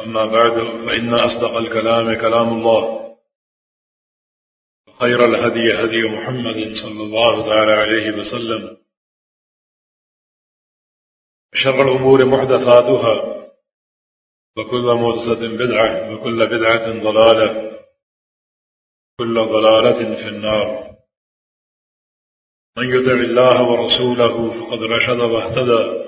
أما بعد، فإن أصدق الكلام كلام الله. خير الهدي هدي محمد صلى الله تعالى عليه وسلم. شر الأمور محدثاتها، وكل مدسة بدعة، وكل بدعة ضلالة، كل ضلالة في النار. من يدع الله ورسوله فقد رشد واهتدى.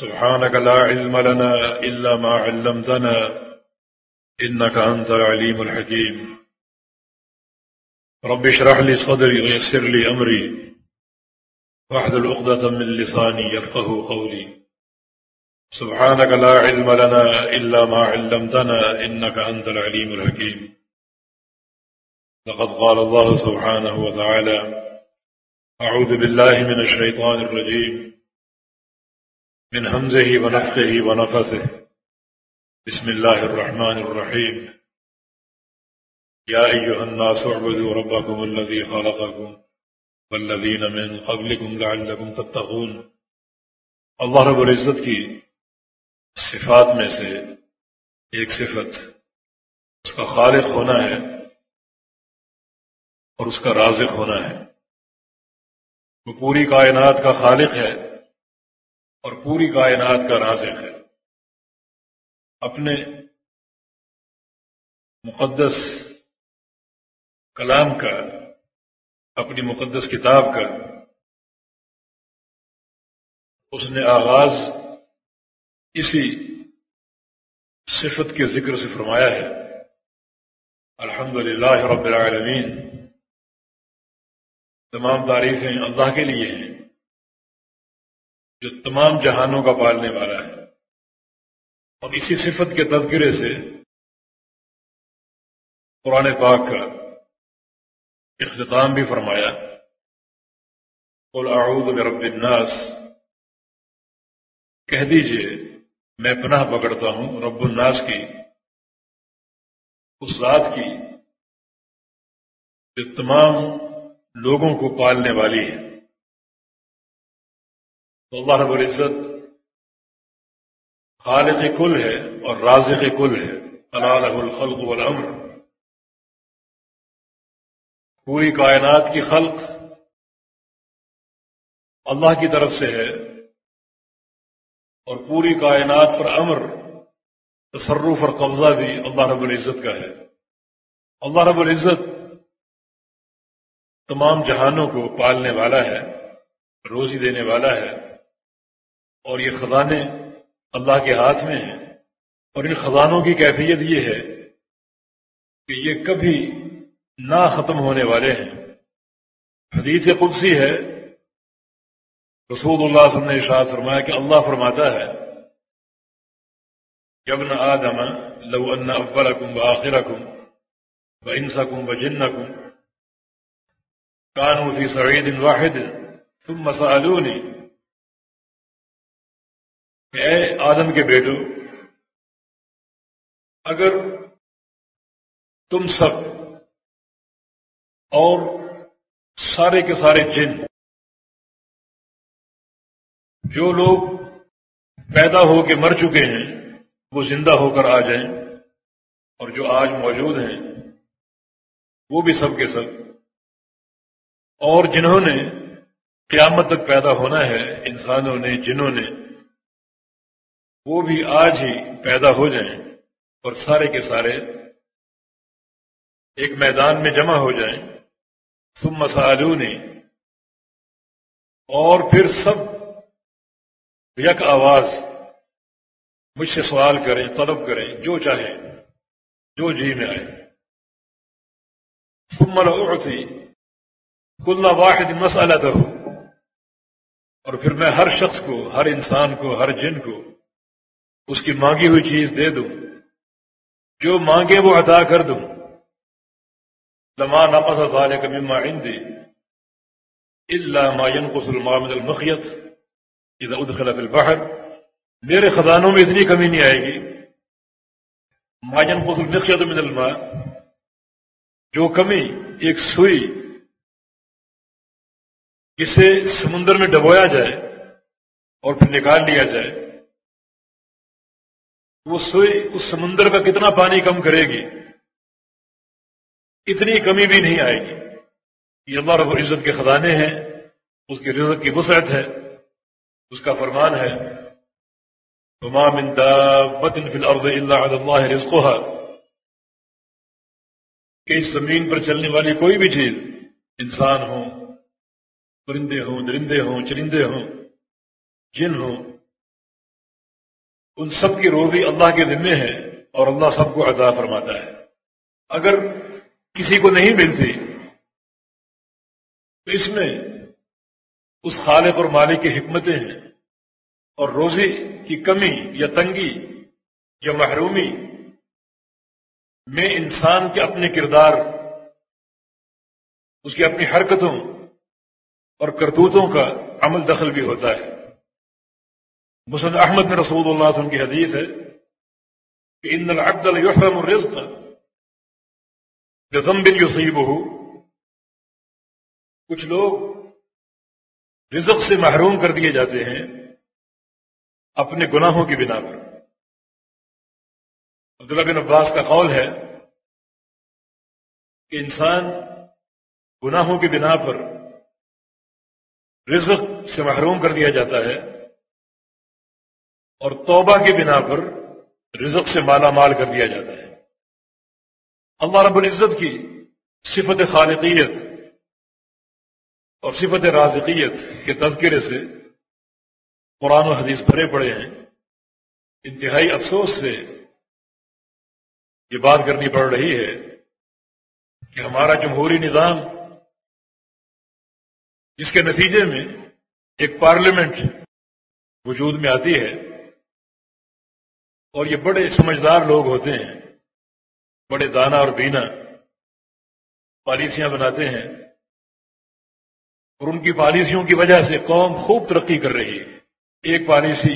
سبحانك لا علم لنا إلا ما علمتنا إنك أنت العليم الحكيم. رب اشرح لي صدري ويسر لي أمري. واحد العقدة من لساني يفقه قولي. سبحانك لا علم لنا إلا ما علمتنا إنك أنت العليم الحكيم. لقد قال الله سبحانه وتعالى أعوذ بالله من الشيطان الرجيم. من همزه ونفخه ونفثه. بسم الله الرحمن الرحيم. يا أيها الناس اعبدوا ربكم الذي خلقكم والذين من قبلكم لعلكم تتقون. اللہ رب العزت کی صفات میں سے ایک صفت، اس کا خالق ہونا ہے اور اس کا رازق ہونا ہے۔ وہ پوری کائنات کا خالق ہے۔ اور پوری کائنات کا رازق ہے۔ اپنے مقدس کلام کا، اپنی مقدس کتاب کا اس نے آغاز اسی صفت کے ذکر سے فرمایا ہے۔ الحمد للہ رب العالمین۔ تمام تعریفیں اللہ کے لیے ہیں۔ جو تمام جہانوں کا پالنے والا ہے۔ اور اسی صفت کے تذکرے سے قرآن پاک کا اختتام بھی فرمایا۔ قل اعوذ برب الناس۔ کہہ دیجیے، میں پناہ پکڑتا ہوں رب الناس کی، اس ذات کی، جو تمام لوگوں کو پالنے والی ہے۔ تو اللہ رب العزت خالق کل ہے اور رازق کل ہے. اللہ الخلق والامر. پوری کائنات کی خلق اللہ کی طرف سے ہے اور پوری کائنات پر امر، تصرف اور قبضہ بھی اللہ رب العزت کا ہے. اللہ رب العزت تمام جہانوں کو پالنے والا ہے، روزی دینے والا ہے اور یہ خزانے اللہ کے ہاتھ میں ہیں۔ اور ان خزانوں کی کیفیت یہ ہے کہ یہ کبھی نہ ختم ہونے والے ہیں۔ حدیث قدسی ہے۔ رسول اللہ صلی اللہ علیہ وسلم نے ارشاد فرمایا کہ اللہ فرماتا ہے ابن آدم، لو ان اولکم و آخرکم و انسکم و جنکم کانو فی سعید واحد ثم سألونی اے آدم کے بیٹو، اگر تم سب اور سارے کے سارے جن جو لوگ پیدا ہو کے مر چکے ہیں، وہ زندہ ہو کر آ جائیں اور جو آج موجود ہیں، وہ بھی سب کے سب۔ اور جنہوں نے قیامت تک پیدا ہونا ہے، انسانوں نے جنہوں نے وہ بھی آج ہی پیدا ہو جائیں اور سارے کے سارے ایک میدان میں جمع ہو جائیں۔ ثم مسالونی اور پھر سب یک آواز مجھ سے سوال کریں، طلب کریں، جو چاہیں، جو جی میں آئے۔ ثم لأعطي كل واحد مسألته اور پھر میں ہر شخص کو، ہر انسان کو، ہر جن کو اس کی مانگی ہوئی چیز دے دوں۔ جو مانگے وہ ادا کر دوں۔ لما نقص ذلك مما عندي الا ما ينقص الماء من المخيط اذا ادخل في البحر۔ میرے خزانوں میں اتنی کمی نہیں آئے گی۔ ما ينقص المخيط من الماء۔ جو کمی ایک سوئی۔ جسے سمندر میں ڈبویا جائے اور پھر نکال لیا جائے۔ وہ سوئی اس سمندر کا کتنا پانی کم کرے گی، اتنی کمی بھی نہیں آئے گی۔ یہ اللہ رب العزت کے خزانے ہیں، اس کے رزق کی وسعت ہے، اس کا فرمان ہے۔ من دابت فی الارض الا علی اللہ رزقها۔ کہ اس زمین پر چلنے والی کوئی بھی چیز انسان ہو پرندے ہوں، درندے ہوں، چرندے ہوں، جن ہوں ان سب کی روزی اللہ کے ذمے ہے اور اللہ سب کو عطا فرماتا ہے۔ اگر کسی کو نہیں ملتی، تو اس میں اس خالق اور مالک کی حکمتیں ہیں اور روزی کی کمی یا تنگی یا محرومی میں انسان کے اپنے کردار، اس کی اپنی حرکتوں اور کرتوتوں کا عمل دخل بھی ہوتا ہے۔ مسلم احمد میں رسول اللہ وسلم کی حدیث ہے کہ ان العبد یحرم الرزق بذنب یصیبہ کچھ لوگ رزق سے محروم کر دیے جاتے ہیں اپنے گناہوں کی بنا پر۔ عبداللہ بن عباس کا قول ہے کہ انسان گناہوں کی بنا پر رزق سے محروم کر دیا جاتا ہے۔ اور توبہ کی بنا پر رزق سے مالا مال کر دیا جاتا ہے۔ اللہ رب العزت کی صفت خالقیت اور صفت رازقیت کے تذکرے سے قرآن و حدیث بھرے پڑے ہیں۔ انتہائی افسوس سے یہ بات کرنی پڑ رہی ہے کہ ہمارا جمہوری نظام جس کے نتیجے میں ایک پارلیمنٹ وجود میں آتی ہے۔ اور یہ بڑے سمجھدار لوگ ہوتے ہیں، بڑے دانا اور بینا پالیسیاں بناتے ہیں اور ان کی پالیسیوں کی وجہ سے قوم خوب ترقی کر رہی ہے۔ ایک پالیسی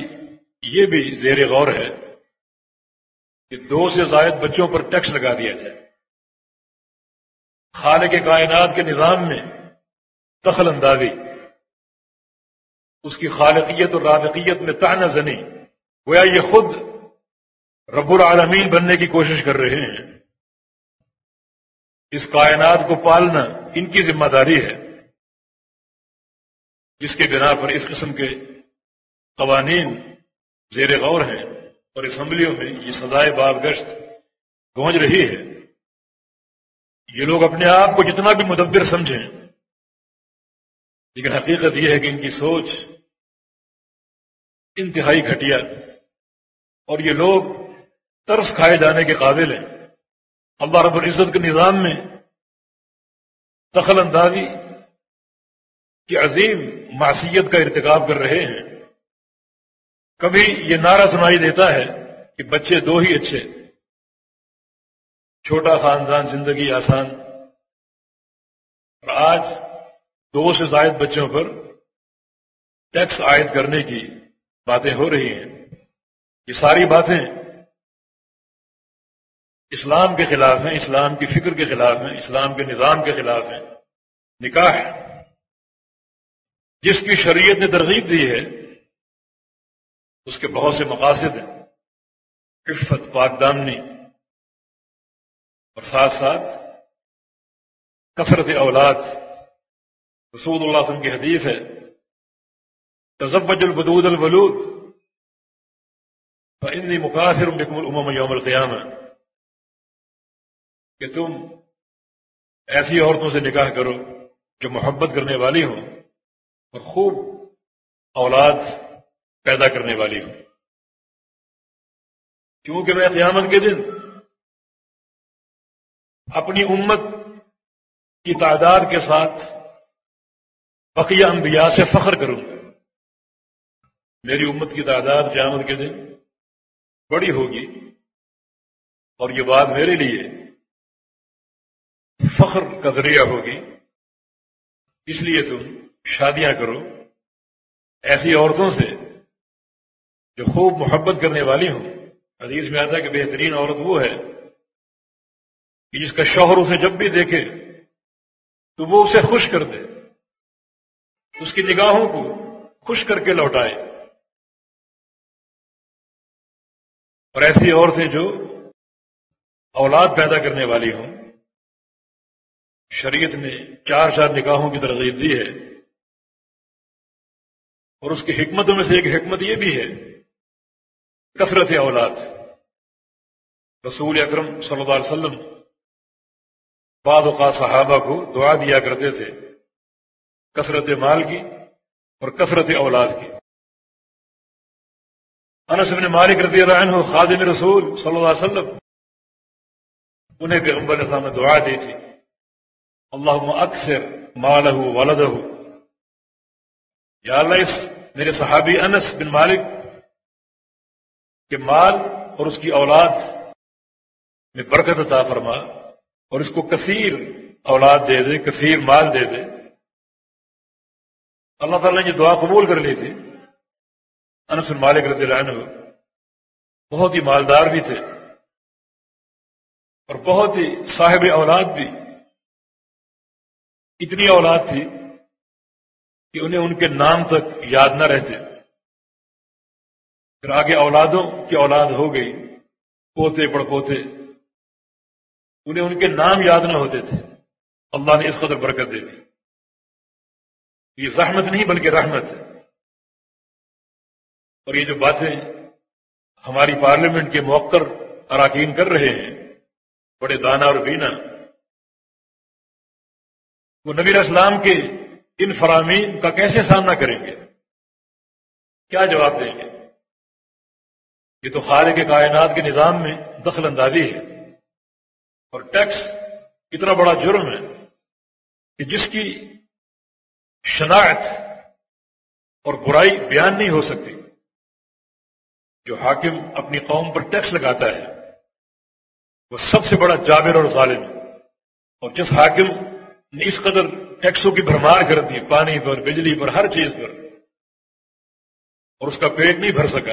یہ بھی زیر غور ہے کہ دو سے زائد بچوں پر ٹیکس لگا دیا جائے۔ خالق کے کائنات کے نظام میں دخل اندازی، اس کی خالقیت اور رادقیت میں تانا زنی، گویا یہ خود رب العالمین بننے کی کوشش کر رہے ہیں۔ اس کائنات کو پالنا ان کی ذمہ داری ہے۔ جس کے بنا پر اس قسم کے قوانین زیر غور ہیں اور اسمبلیوں میں یہ سزائے باب گشت گونج رہی ہے۔ یہ لوگ اپنے آپ کو جتنا بھی مدبر سمجھیں، لیکن حقیقت یہ ہے کہ ان کی سوچ انتہائی گھٹیا اور یہ لوگ ترس کھائے جانے کے قابل ہیں۔ اللہ رب العزت کے نظام میں دخل اندازی کی عظیم معصیت کا ارتکاب کر رہے ہیں۔ کبھی یہ نعرہ سنائی دیتا ہے کہ بچے دو ہی اچھے، چھوٹا خاندان زندگی آسان۔ اور آج دو سے زائد بچوں پر ٹیکس عائد کرنے کی باتیں ہو رہی ہیں۔ یہ ساری باتیں اسلام کے خلاف ہیں، اسلام کی فکر کے خلاف ہیں، اسلام کے نظام کے خلاف ہیں۔ نکاح جس کی شریعت نے ترغیب دی ہے، اس کے بہت سے مقاصد ہیں۔ عفت پاک دامنی اور ساتھ ساتھ کثرت اولاد۔ رسول اللہ وسلم کی حدیث ہے تزبج البدود الولود۔ انی مقاصر بکم الامم یوم القیامہ کہ تم ایسی عورتوں سے نکاح کرو جو محبت کرنے والی ہوں اور خوب اولاد پیدا کرنے والی ہوں۔ کیونکہ میں قیامت کے دن اپنی امت کی تعداد کے ساتھ بقیہ انبیاء سے فخر کروں۔ گا میری امت کی تعداد قیامت کے دن بڑی ہوگی اور یہ بات میرے لیے فخر کا ذریعہ ہوگی۔ اس لیے تم شادیاں کرو۔ ایسی عورتوں سے جو خوب محبت کرنے والی ہوں۔ حدیث میں آتا ہے کہ بہترین عورت وہ ہے کہ جس کا شوہر اسے جب بھی دیکھے تو وہ اسے خوش کر دے۔ اس کی نگاہوں کو خوش کر کے لوٹائے۔ اور ایسی عورتیں جو اولاد پیدا کرنے والی ہوں شریعت نے چار چار نکاحوں کی ترغیب دی ہے اور اس کی حکمتوں میں سے ایک حکمت یہ بھی ہے، کثرت اولاد۔ رسول اکرم صلی اللہ علیہ وسلم بعض اوقات صحابہ کو دعا دیا کرتے تھے، کثرت مال کی اور کثرت اولاد کی۔ انس بن مالک رضی اللہ عنہ خادم رسول صلی اللہ علیہ وسلم، انہیں پیغمبر نے دعا دی تھی۔ اللہ اکثر مالہ والدہ یا اللہ، اس میرے صحابی انس بن مالک کے مال اور اس کی اولاد میں برکت عطا فرما اور اس کو کثیر اولاد دے دے، کثیر مال دے دے۔ اللہ تعالیٰ نے یہ دعا قبول کر لی تھی۔ انس بن مالک رضی اللہ عنہ بہت ہی مالدار بھی تھے اور بہت ہی صاحب اولاد بھی۔ اتنی اولاد تھی کہ انہیں ان کے نام تک یاد نہ رہتے۔ پھر آگے اولادوں کی اولاد ہو گئی، پوتے پڑ پوتے۔ انہیں ان کے نام یاد نہ ہوتے تھے۔ اللہ نے اس قدر برکت دے دی۔ یہ زحمت نہیں بلکہ رحمت ہے۔ اور یہ جو باتیں ہماری پارلیمنٹ کے موقر اراکین کر رہے ہیں، بڑے دانا اور بینا وہ نبی اسلام کے ان فرامین کا کیسے سامنا کریں گے؟ کیا جواب دیں گے؟ یہ تو خالق کے کائنات کے نظام میں دخل اندازی ہے اور ٹیکس اتنا بڑا جرم ہے کہ جس کی شناخت اور برائی بیان نہیں ہو سکتی، جو حاکم اپنی قوم پر ٹیکس لگاتا ہے، وہ سب سے بڑا جابر اور ظالم اور جس حاکم اس قدر ٹیکسوں کی بھرمار کر دی، پانی پر، بجلی پر، ہر چیز پر۔ اور اس کا پیٹ نہیں بھر سکا۔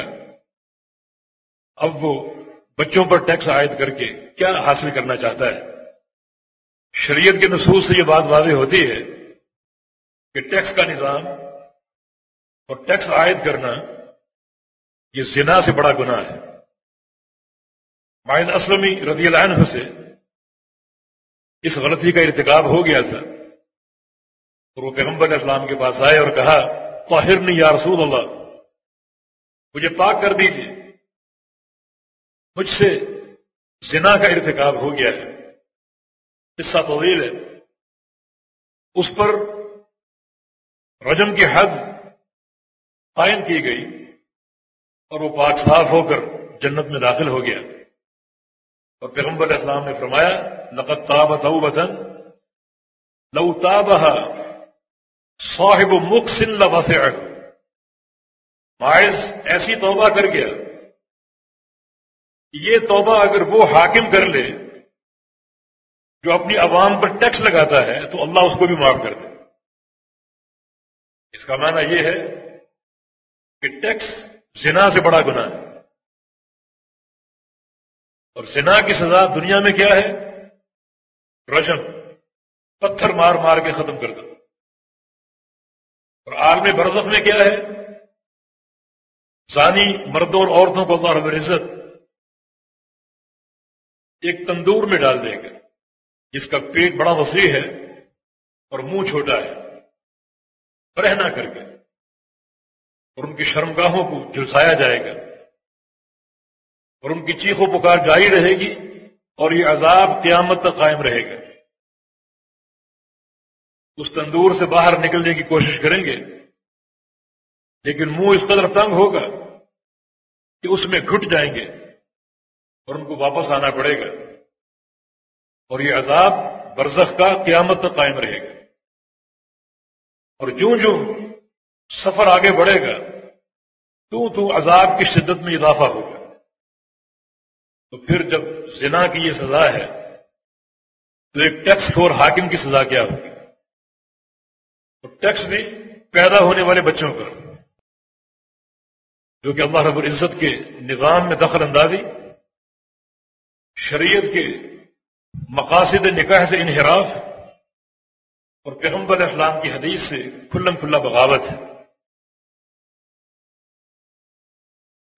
اب وہ بچوں پر ٹیکس عائد کر کے کیا حاصل کرنا چاہتا ہے؟ شریعت کے نصوص سے یہ بات واضح ہوتی ہے کہ ٹیکس کا نظام اور ٹیکس عائد کرنا یہ زنا سے بڑا گناہ ہے۔ مائن اسلمی رضی اللہ عنہ سے اس غلطی کا ارتکاب ہو گیا تھا۔ اور وہ پیغمبر اسلام کے پاس آئے اور کہا طاہر نہیں یا رسول اللہ، مجھے پاک کر دیجیے مجھ سے زنا کا ارتکاب ہو گیا ہے۔ قصہ طویل ہے۔ اس پر رجم کی حد قائم کی گئی اور وہ پاک صاف ہو کر جنت میں داخل ہو گیا۔ اور پیغمبر اسلام نے فرمایا نقد تاب تھا لو تابہ صاحب مک سن لباس باعث ایسی توبہ کر گیا. یہ توبہ اگر وہ حاکم کر لے، جو اپنی عوام پر ٹیکس لگاتا ہے، تو اللہ اس کو بھی معاف کر دے. اس کا معنی یہ ہے کہ ٹیکس زنا سے بڑا گناہ ہے. اور زنا کی سزا دنیا میں کیا ہے؟ رجم پتھر مار مار کے ختم کر دو۔ اور عالم برزخ میں کیا ہے؟ زانی مردوں اور عورتوں کو اللہ رب ایک تندور میں ڈال دیں گے جس کا پیٹ بڑا وسیع ہے اور منہ چھوٹا ہے۔ رہنا کر کے اور ان کی شرمگاہوں کو جلسایا جائے گا اور ان کی چیخ و پکار جاری رہے گی۔ اور یہ عذاب قیامت تک قائم رہے گا۔ اس تندور سے باہر نکلنے کی کوشش کریں گے، لیکن منہ اس قدر تنگ ہوگا کہ اس میں گھٹ جائیں گے اور ان کو واپس آنا پڑے گا۔ اور یہ عذاب برزخ کا قیامت تک قائم رہے گا۔ اور جوں جوں سفر آگے بڑھے گا، تو تو عذاب کی شدت میں اضافہ ہوگا۔ تو پھر جب زنا کی یہ سزا ہے، تو ایک ٹیکس کھور حاکم کی سزا کیا ہوگی؟ اور ٹیکس بھی پیدا ہونے والے بچوں پر جو کہ اللہ رب العزت کے نظام میں دخل اندازی، شریعت کے مقاصد نکاح سے انحراف، اور پیغمبر اسلام کی حدیث سے کھلم کھلا بغاوت۔ ہے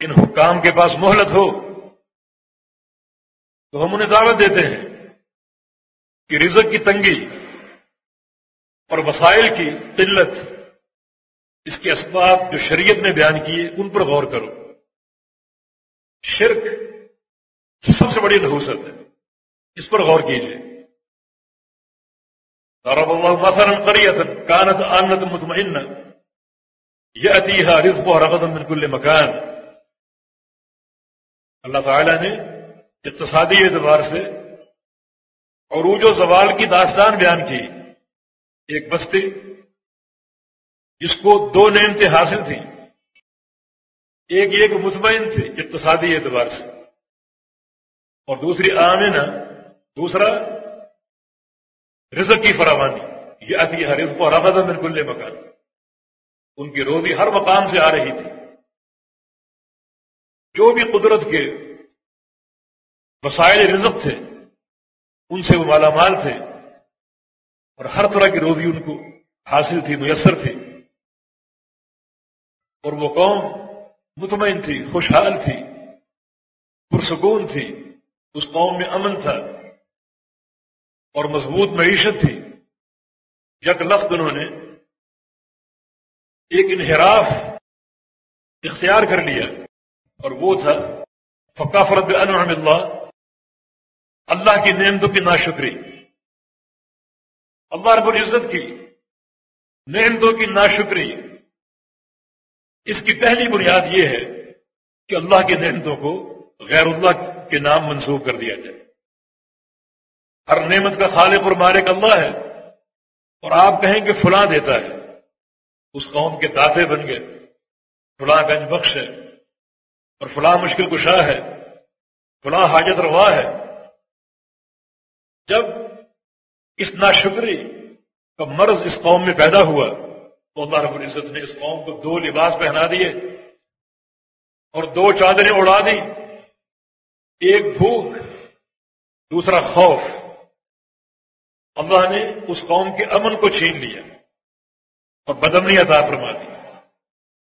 ان حکام کے پاس مہلت ہو تو ہم انہیں دعوت دیتے ہیں کہ رزق کی تنگی اور وسائل کی قلت، اس کے اسباب جو شریعت نے بیان کیے، ان پر غور کرو۔ شرک سب سے بڑی نحوست ہے۔ اس پر غور کیجیے ضرب اللہ مثلا قرية كانت آمنة مطمئنة، يأتيها رزقها رغدا من كل مكان۔ اللہ تعالی نے اقتصادی اعتبار سے عروج و زوال کی داستان بیان کی، ایک بستی جس کو دو نعمتیں حاصل تھیں۔ ایک ایک مطمئن تھے اقتصادی اعتبار سے۔ اور دوسری آمینہ، دوسرا رزق کی فراوانی۔ یہ اتی ہر رزق اور رغد من کل مکان۔ ان کی روزی ہر مقام سے آ رہی تھی۔ جو بھی قدرت کے وسائل رزق تھے، ان سے وہ مالا مال تھے، اور ہر طرح کی روزی ان کو حاصل تھی، میسر تھی۔ اور وہ قوم مطمئن تھی، خوشحال تھی، پرسکون تھی، اس قوم میں امن تھا، اور مضبوط معیشت تھی۔ یک لفظ انہوں نے ایک انحراف اختیار کر لیا، اور وہ تھا فقا فرد اللہ اللہ کی نعمتوں کی ناشکری، اللہ رب العزت کی نعمتوں کی ناشکری۔ اس کی پہلی بنیاد یہ ہے کہ اللہ کی نعمتوں کو غیر اللہ کے نام منسوخ کر دیا جائے۔ ہر نعمت کا خالق اور مالک اللہ ہے۔ اور آپ کہیں کہ فلاں دیتا ہے، اس قوم کے داتے بن گئے۔ فلاں گنج بخش ہے، اور فلاں مشکل کشا ہے، فلاں حاجت روا ہے۔ جب اس ناشکری کا مرض اس قوم میں پیدا ہوا تو اللہ رب العزت نے اس قوم کو دو لباس پہنا دیے اور دو چادریں اڑا دی ایک بھوک، دوسرا خوف۔ اللہ نے اس قوم کے امن کو چھین لیا اور بدمنی عطا فرما دی۔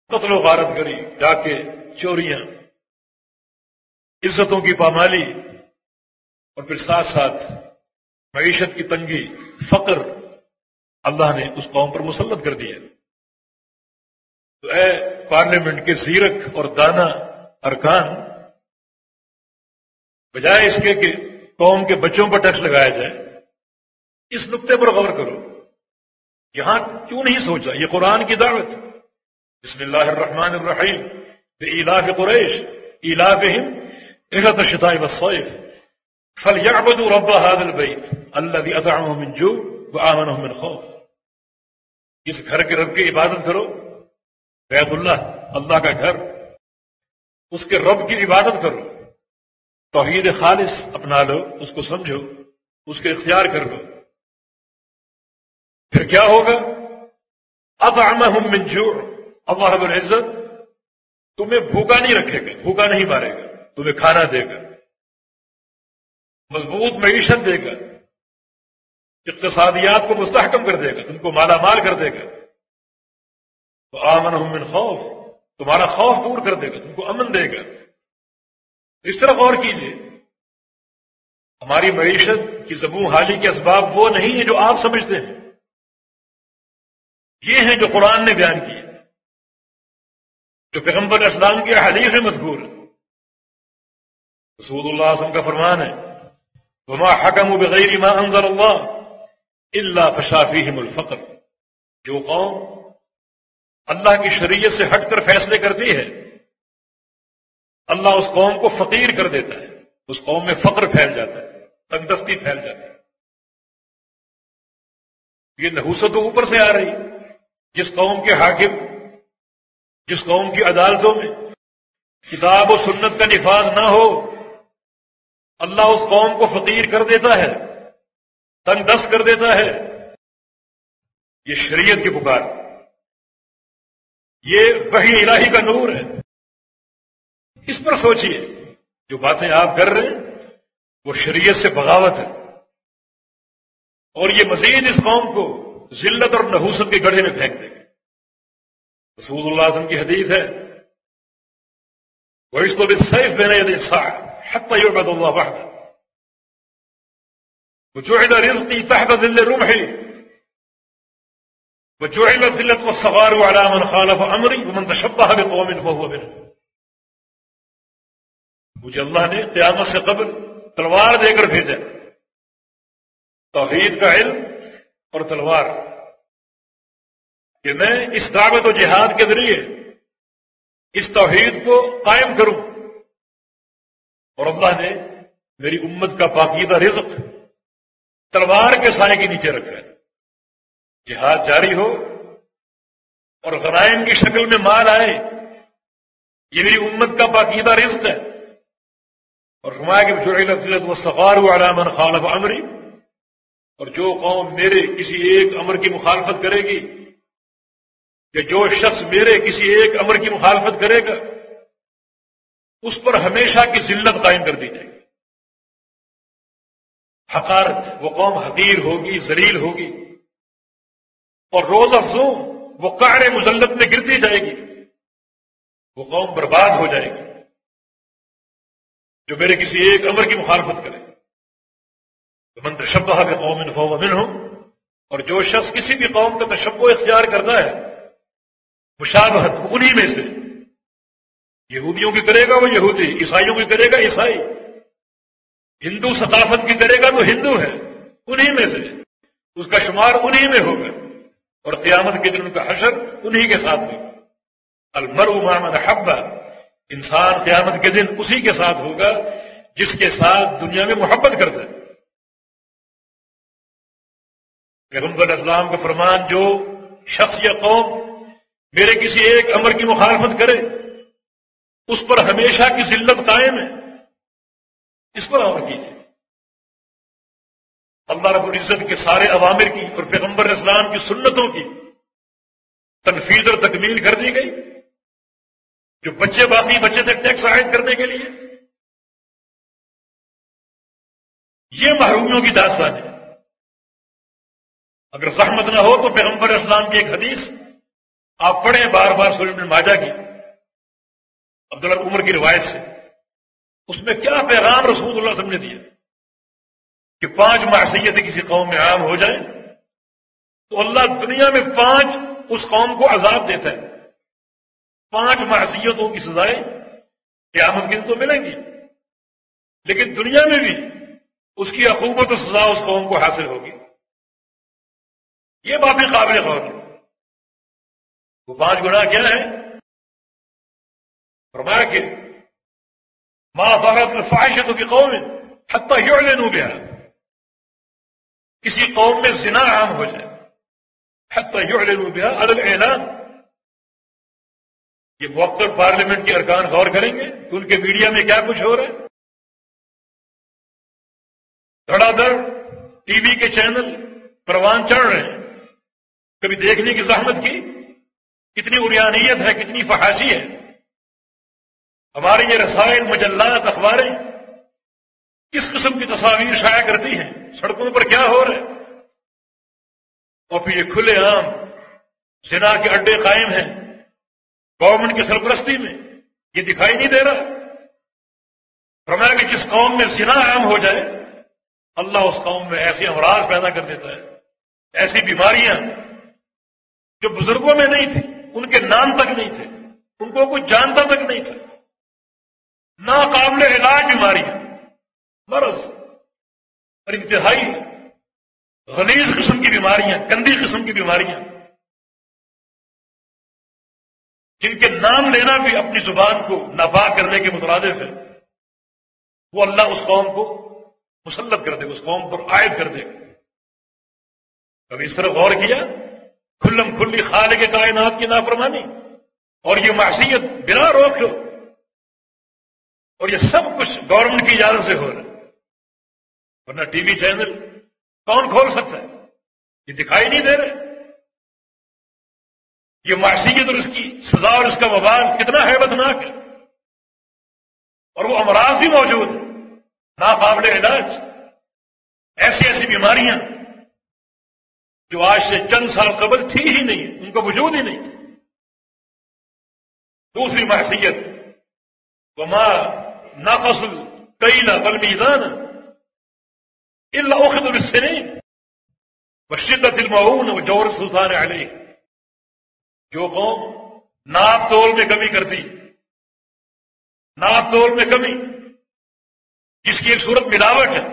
قتل و غارت کری ڈاکے، چوریاں، عزتوں کی پامالی اور پھر ساتھ ساتھ معیشت کی تنگی، فقر، اللہ نے اس قوم پر مسلط کر دیا تو اے پارلیمنٹ کے زیرک اور دانا ارکان، بجائے اس کے کہ قوم کے بچوں پر ٹیکس لگایا جائے، اس نقطے پر غور کرو۔ یہاں کیوں نہیں سوچا؟ یہ قرآن کی دعوت۔ بسم اللہ الرحمن الرحیم بے علاف قریش علاف علاف شتائی والصيف فليعبدوا رب هذا البيت الذي اطعمهم من جوع وامنهم من خوف۔ اس گھر کے رب کی عبادت کرو۔ بیت اللہ اللہ کا گھر۔ اس کے رب کی عبادت کرو۔ توحید خالص اپنا لو، اس کو سمجھو، اس کے اختیار کر لو۔ پھر کیا ہوگا؟ اب من منجور اللہ رب العزت تمہیں بھوکا نہیں رکھے گا، بھوکا نہیں مارے گا، تمہیں کھانا دے گا۔ مضبوط معیشت دے گا، اقتصادیات کو مستحکم کر دے گا تم کو مالا مال کر دے گا۔ تو آمن من خوف، تمہارا خوف دور کر دے گا، تم کو امن دے گا۔ اس طرح غور کیجیے ہماری معیشت کی زبوں حالی کے اسباب وہ نہیں ہیں جو آپ سمجھتے ہیں۔ یہ ہیں جو قرآن نے بیان کیے، جو پیغمبر اسلام کے حدیث مذکور رسول اللہ وسلم کا فرمان ہے وما حکم بغیر ما انزل اللہ اللہ فشافیہم الفقر. جو قوم اللہ کی شریعت سے ہٹ کر فیصلے کرتی ہے، اللہ اس قوم کو فقیر کر دیتا ہے، اس قوم میں فقر پھیل جاتا ہے، تندرستی پھیل جاتی ہے۔ یہ نحوست تو اوپر سے آ رہی جس قوم کے حاکم، جس قوم کی عدالتوں میں کتاب و سنت کا نفاذ نہ ہو اللہ اس قوم کو فقیر کر دیتا ہے تنگ دست کر دیتا ہے۔ یہ شریعت کی پکار۔ یہ وہی الہی کا نور ہے۔ اس پر سوچئے، جو باتیں آپ کر رہے ہیں، وہ شریعت سے بغاوت ہے۔ اور یہ مزید اس قوم کو ذلت اور نحوست کے گڑھے میں پھینک دے۔ گا رسول اللہ وسلم کی حدیث ہے وہ اس کو بھی سیف دینا یہ حق پہ بد اللہ بہت وہ جو رزقی تحت دل روم ہے وہ جو دلت من خالف امری وہ من تشبہ ہے قوم ہوا میرے مجھے اللہ نے قیامت سے قبل تلوار دے کر بھیجا. توحید کا علم اور تلوار. کہ میں اس دعوت و جہاد کے ذریعے اس توحید کو قائم کروں. اور اللہ نے میری امت کا پاکیدہ رزق تلوار کے سائے کے نیچے رکھا ہے۔ جہاد جاری ہو اور غرائم کی شکل میں مال آئے، یہ میری امت کا پاکیدہ رزق ہے۔ اور فرمایا کہ جو وہ سفار ہوا علامن خالف امری، اور جو قوم میرے کسی ایک امر کی مخالفت کرے گی کہ جو شخص میرے کسی ایک امر کی مخالفت کرے گا اس پر ہمیشہ کی ذلت قائم کر دی جائے گی۔ حقارت، وہ قوم حقیر ہوگی، ذلیل ہوگی۔ اور روز افزوں، وہ قہر مزلت میں گرتی جائے گی۔ وہ قوم برباد ہو جائے گی۔ جو میرے کسی ایک امر کی مخالفت کرے۔ من تشبہ کے قوم انفو من ہوں اور جو شخص کسی بھی قوم کا تشبہ اختیار کرتا ہے، مشابہت انہی میں سے۔ یہودیوں کی کرے گا وہ یہودی، عیسائیوں کی کرے گا عیسائی۔ ہندو ثقافت کی کرے گا تو ہندو ہے، انہی میں سے۔ اس کا شمار انہی میں ہوگا۔ اور قیامت کے دن ان کا حشر انہی کے ساتھ ہوگا۔ المر محمد حبا انسان قیامت کے دن اسی کے ساتھ ہوگا جس کے ساتھ دنیا میں محبت کرتا ہے۔ پیغمبر اسلام کا فرمان، جو شخص یا قوم میرے کسی ایک امر کی مخالفت کرے اس پر ہمیشہ کی ذلت قائم ہے۔ اس پر عمل کیجیے اللہ رب العزت کے سارے عوامر کی اور پیغمبر اسلام کی سنتوں کی تنفیذ اور تکمیل کر دی گئی۔ جو بچے باقی بچے تک ٹیکس عائد کرنے کے لیے۔ یہ محرومیوں کی داستان ہے۔ اگر زحمت نہ ہو تو پیغمبر اسلام کی ایک حدیث آپ پڑھیں بار بار سورج میں ماجا کی۔ عبداللہ عمر کی روایت سے، اس میں کیا پیغام رسول اللہ علیہ وسلم نے دیا؟ کہ پانچ معصیتیں کسی قوم میں عام ہو جائیں تو اللہ دنیا میں پانچ اس قوم کو عذاب دیتا ہے۔ پانچ معصیتوں کی سزائیں قیامت کے دن تو ملیں گی۔ لیکن دنیا میں بھی اس کی عقوبت و سزا اس قوم کو حاصل ہوگی۔ یہ باتیں قابل غور ہے وہ پانچ گنا کیا ہے فرمایا کہ ماں فارت الفاحشتوں کی قوم حتیٰ یعلنوا بها. کسی قوم میں زنا عام ہو جائے حتیٰ یعلنوا بها. على الاعلان. یہ موقع پارلیمنٹ کے ارکان غور کریں گے کہ ان کے میڈیا میں کیا کچھ ہو رہا ہے. دھڑا دھڑ ٹی وی کے چینل پروان چڑھ رہے ہیں. کبھی دیکھنے کی زحمت کی کتنی اریانیت ہے، کتنی فحاشی ہے. ہماری یہ رسائل مجلات اخباریں کس قسم کی تصاویر شائع کرتی ہیں؟ سڑکوں پر کیا ہو رہا ہے؟ اور پھر یہ کھلے عام سنا کے اڈے قائم ہیں گورنمنٹ کی سرپرستی میں، یہ دکھائی نہیں دے رہا۔ فرمایا کہ جس قوم میں سنا عام ہو جائے، اللہ اس قوم میں ایسی امراض پیدا کر دیتا ہے، ایسی بیماریاں جو بزرگوں میں نہیں تھیں، ان کے نام تک نہیں تھے، ان کو کوئی جانتا تک نہیں تھا۔ ناقابل علاج بیماریاں مرض۔ اور انتہائی غلیظ قسم کی بیماریاں، گندی قسم کی بیماریاں۔ جن کے نام لینا بھی اپنی زبان کو نفا کرنے کے مترادف ہے، وہ اللہ اس قوم کو مسلط کر دے گا اس قوم پر عائد کر دے۔ گا کبھی اس طرح غور کیا، کھلم کھلی خال کے کائنات کی نافرمانی، اور یہ معصیت بنا روک لو اور یہ سب کچھ گورنمنٹ کی اجازت سے ہو رہا ہے۔ ورنہ ٹی وی چینل کون کھول سکتا ہے؟ یہ دکھائی نہیں دے رہے۔ یہ معصیت اور اس کی سزا اور اس کا وبال کتنا حیبتناک ہے۔ اور وہ امراض بھی موجود ہیں۔ ناقابل علاج۔ ایسی ایسی بیماریاں جو آج سے چند سال قبل تھی ہی نہیں، ان کا وجود ہی نہیں تھا دوسری معصیت وما ناقصل کئی نہ بل میدان اللہ اخد شدت المعون و جور سلطان علیہ جو قوم ناپ تول میں کمی کرتی، ناپ تول میں کمی، جس کی ایک صورت ملاوٹ ہے،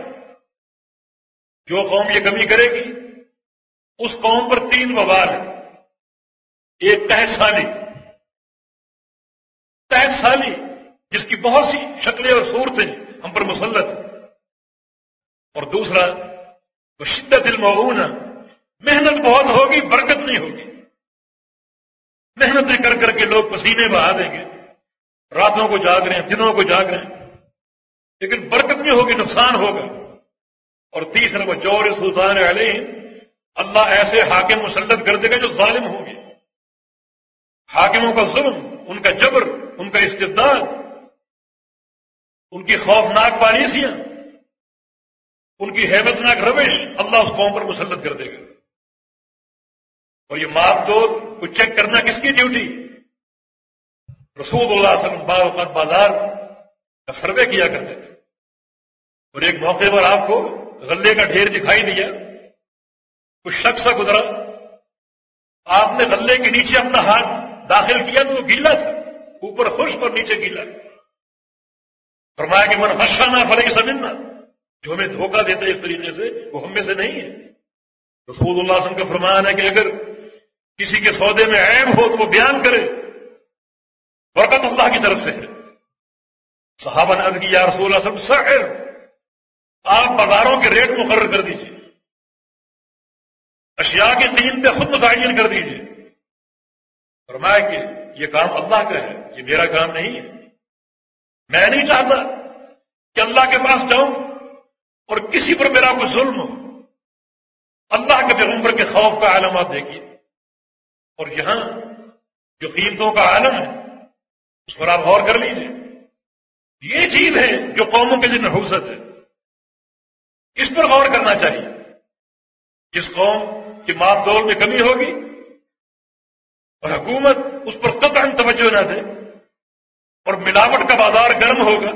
جو قوم یہ کمی کرے گی، اس قوم پر تین وبال ہے ایک تہ سالی تہ سالی جس کی بہت سی شکلیں اور صورتیں ہم پر مسلط ہیں۔ اور دوسرا وہ شدت المعون، محنت بہت ہوگی، برکت نہیں ہوگی۔ محنتیں کر کر کے لوگ پسینے بہا دیں گے۔ راتوں کو جاگ رہے ہیں، دنوں کو جاگ رہے ہیں۔ لیکن برکت نہیں ہوگی، نقصان ہوگا۔ اور تیسرا وہ جور سلطان علیہ اللہ ایسے حاکم مسلط کر دے گا جو ظالم ہوں گے۔ حاکموں کا ظلم، ان کا جبر، ان کا استداد ان کی خوفناک پالیسیاں، ان کی حیبتناک روش اللہ اس قوم پر مسلط کر دے گا۔ اور یہ ماپ دو کو چیک کرنا کس کی ڈیوٹی رسول اللہ علیہ وسلم بازار کا سروے کیا کرتے تھے۔ اور ایک موقع پر آپ کو غلے کا ڈھیر دکھائی دیا۔ کچھ شخص سا گزرا آپ نے غلے کے نیچے اپنا ہاتھ داخل کیا تو وہ گیلا تھا، اوپر خشک اور نیچے گیلا۔ تھا فرمایا کہ من ہشا نہ فرے سمجھنا جو ہمیں دھوکہ دیتا ہے اس طریقے سے، وہ ہم میں سے نہیں ہے۔ رسول اللہ علیہ وسلم کا فرمان ہے کہ اگر کسی کے سودے میں عیب ہو تو وہ بیان کرے۔ برکت اللہ کی طرف سے ہے۔ صحابہ نے کی، یا رسول اللہ صلی اللہ آپ بازاروں کے ریٹ مقرر کر دیجیے اشیاء کی تین پہ خود متعین کر دیجیے فرمایا کہ یہ کام اللہ کا ہے، یہ میرا کام نہیں ہے۔ میں نہیں چاہتا کہ اللہ کے پاس جاؤں اور کسی پر میرا کوئی ظلم ہو۔ اللہ کے پیغمبر کے خوف کا علامات دیکھیے۔ اور یہاں جو قیمتوں کا عالم ہے، اس پر آپ غور کر لیجیے یہ چیز ہے جو قوموں کے لیے نحوست ہے۔ اس پر غور کرنا چاہیے۔ جس قوم کی ماپ دول میں کمی ہوگی اور حکومت اس پر قطعا توجہ نہ دے اور ملاوٹ کا بازار گرم ہوگا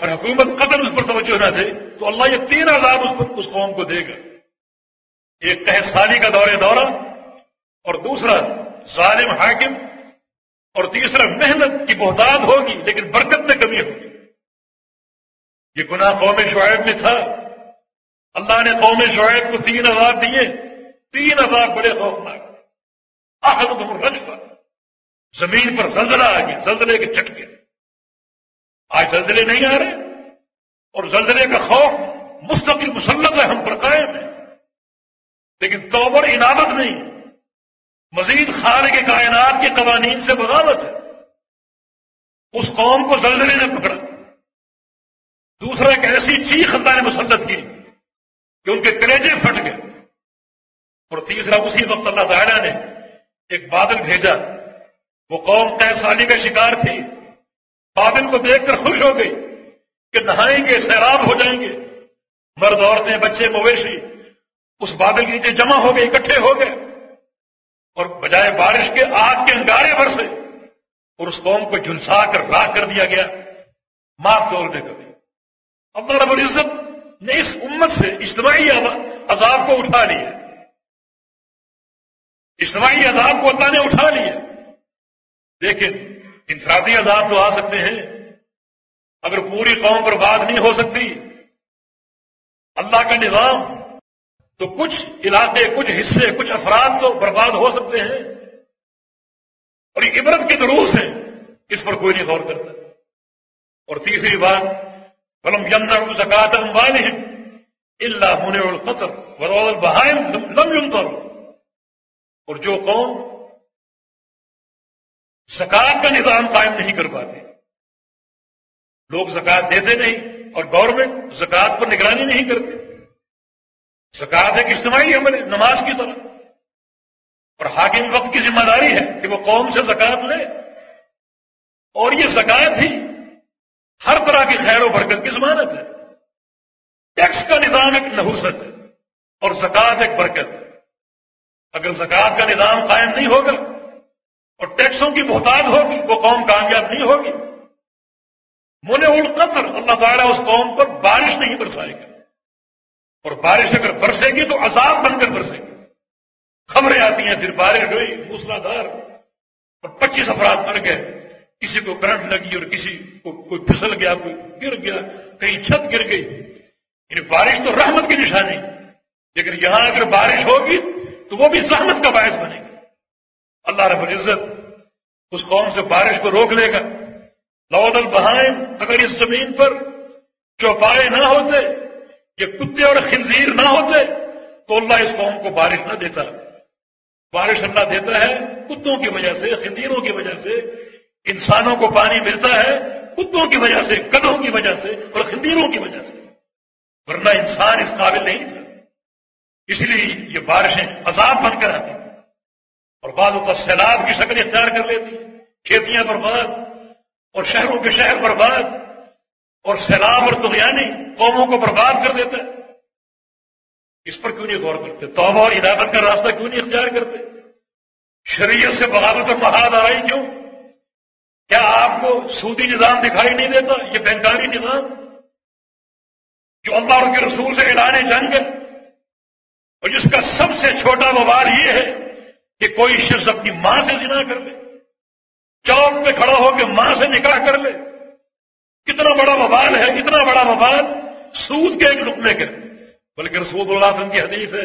اور حکومت قدر اس پر توجہ نہ دے تو اللہ یہ تین آزاد اس پر اس قوم کو دے گا۔ ایک تہ سالی کا دورے دورہ اور دوسرا ظالم حاکم اور تیسرا محنت کی بہتاد ہوگی لیکن برکت میں کمی ہوگی۔ یہ گناہ قوم شعیب میں تھا۔ اللہ نے قوم شعیب کو تین ہزار دیے۔ تین ہزار بڑے خوفناک۔ آخر تم رجفا زمین پر زلزلہ آ گیا، زلزلے کے چٹکے۔ آج زلزلے نہیں آ رہے، اور زلزلے کا خوف مستقل مسلط ہے، ہم پر قائم ہے۔ لیکن توبر عنابت نہیں، مزید خال کے کائنات کے قوانین سے بغاوت ہے۔ اس قوم کو زلزلے نے پکڑا۔ دوسرا، ایک ایسی چیخ اللہ نے مسلط کی کہ ان کے کریجے پھٹ گئے۔ اور تیسرا، اسی وقت اللہ تعالیٰ نے ایک بادل بھیجا۔ وہ قوم طے سالی کا شکار تھی۔ بادل کو دیکھ کر خوش ہو گئی کہ نہائیں گے، سیراب ہو جائیں گے۔ مرد عورتیں، بچے مویشی اس بادل کے نیچے جمع ہو گئے، اکٹھے ہو گئے۔ اور بجائے بارش کے آگ کے انگارے برسے اور اس قوم کو جھلسا کر راہ کر دیا گیا۔ معاف طور پہ کبھی اللہ رب العزت نے اس امت سے اجتماعی عذاب کو اٹھا لیا اجتماعی عذاب کو اللہ نے اٹھا لیا لیکن انفرادی عذاب تو آ سکتے ہیں، اگر پوری قوم برباد نہیں ہو سکتی، اللہ کا نظام تو کچھ علاقے، کچھ حصے، کچھ افراد تو برباد ہو سکتے ہیں۔ اور یہ عبرت کے دروس ہیں، اس پر کوئی نہیں غور کرتا۔ اور تیسری بات، فلم یم زکات اموالہم اللہ ہونے القطر ورول بہائم لم يمطر اور جو قوم زکات کا نظام قائم نہیں کر پاتے۔ لوگ زکات دیتے نہیں اور گورنمنٹ زکات پر نگرانی نہیں کرتے۔ زکات ایک اجتماعی عمل ہے، نماز کی طرح۔ اور حاکم وقت کی ذمہ داری ہے کہ وہ قوم سے زکات لے۔ اور یہ زکات ہی ہر طرح کی خیر و برکت کی ضمانت ہے۔ ٹیکس کا نظام ایک نحوست ہے اور زکات ایک برکت ہے۔ اگر زکات کا نظام قائم نہیں ہوگا اور ٹیکسوں کی محتاج ہوگی، وہ قوم کامیاب نہیں ہوگی۔ من القطر اللہ تعالیٰ اس قوم پر بارش نہیں برسائے گا۔ اور بارش اگر برسے گی تو عذاب بن کر برسے گی۔ خبریں آتی ہیں، پھر بارش ہوئی موسلا دھار اور پچیس افراد مر گئے۔ کسی کو کرنٹ لگی اور کسی کو کوئی پھسل گیا، کوئی گر گیا، کہیں چھت گر گئی۔ یعنی بارش تو رحمت کی نشانی۔ لیکن یہاں اگر بارش ہوگی تو وہ بھی زحمت کا باعث بنے گی۔ اللہ رب العزت اس قوم سے بارش کو روک لے گا۔ لودل بہائن اگر اس زمین پر چوپائے نہ ہوتے، یہ کتے اور خنزیر نہ ہوتے، تو اللہ اس قوم کو بارش نہ دیتا۔ بارش اللہ دیتا ہے کتوں کی وجہ سے، خنزیروں کی وجہ سے۔ انسانوں کو پانی ملتا ہے کتوں کی وجہ سے گدوں کی وجہ سے اور خندیروں کی وجہ سے۔ ورنہ انسان اس قابل نہیں تھا۔ اس لیے یہ بارشیں عذاب بن کر آتی۔ اور بعض کا سیلاب کی شکل اختیار کر لیتی، کھیتیاں برباد، اور شہروں کے شہر برباد، اور سیلاب اور تغیانی قوموں کو برباد کر دیتا ہے۔ اس پر کیوں نہیں غور کرتے؟ توبہ اور عدالت کا راستہ کیوں نہیں اختیار کرتے؟ شریعت سے بغاوت اور محاد آئی کیوں؟ کیا آپ کو سودی نظام دکھائی نہیں دیتا؟ یہ بینکاری نظام جو اللہ کے رسول سے اعلان جنگ ہے، اور جس کا سب سے چھوٹا وبار یہ ہے کہ کوئی شخص اپنی ماں سے زنا کر لے، چوک پہ کھڑا ہو کے ماں سے نکاح کر لے۔ کتنا بڑا وبال ہے، کتنا بڑا وبال سود کے ایک لکمے کے۔ بلکہ رسول اللہ علیہ وسلم کی حدیث ہے